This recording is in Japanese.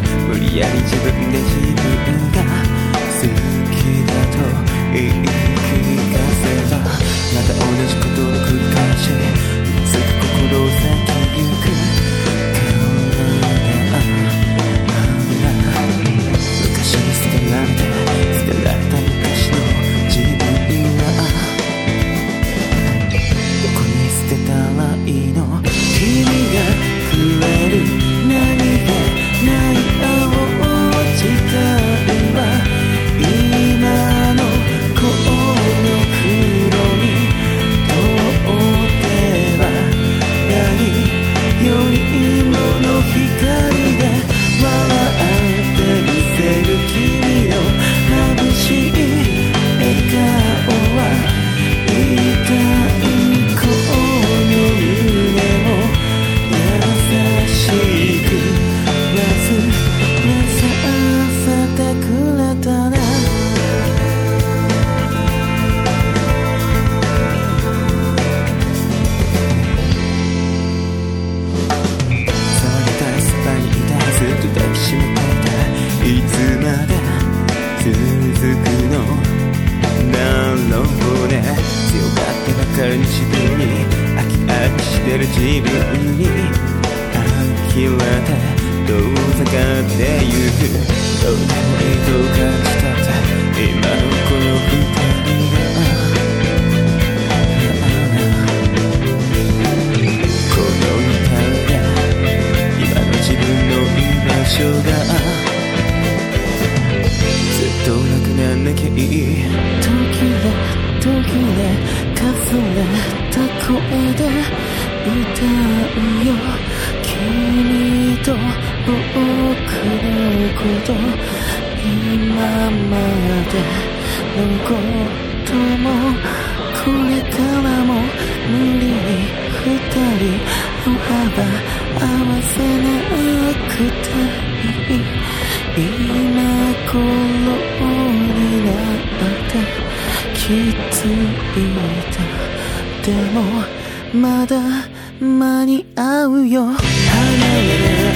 無理やり自分で自分が好きだと言い聞かせばまた同じことを繰り返しってばかりに自分に飽き飽きしてる自分に呆れて遠ざかってゆくどうでもいいと感じたって今のこの二人がこの中で今の自分の居場所がずっとなくなんなきゃいい途切れ途切れた声で歌うよ君と僕のこと今までのこともこれからも無理に二人。の幅合わせなくていい今頃になって気づいた。でもまだ間に合うよ。離れ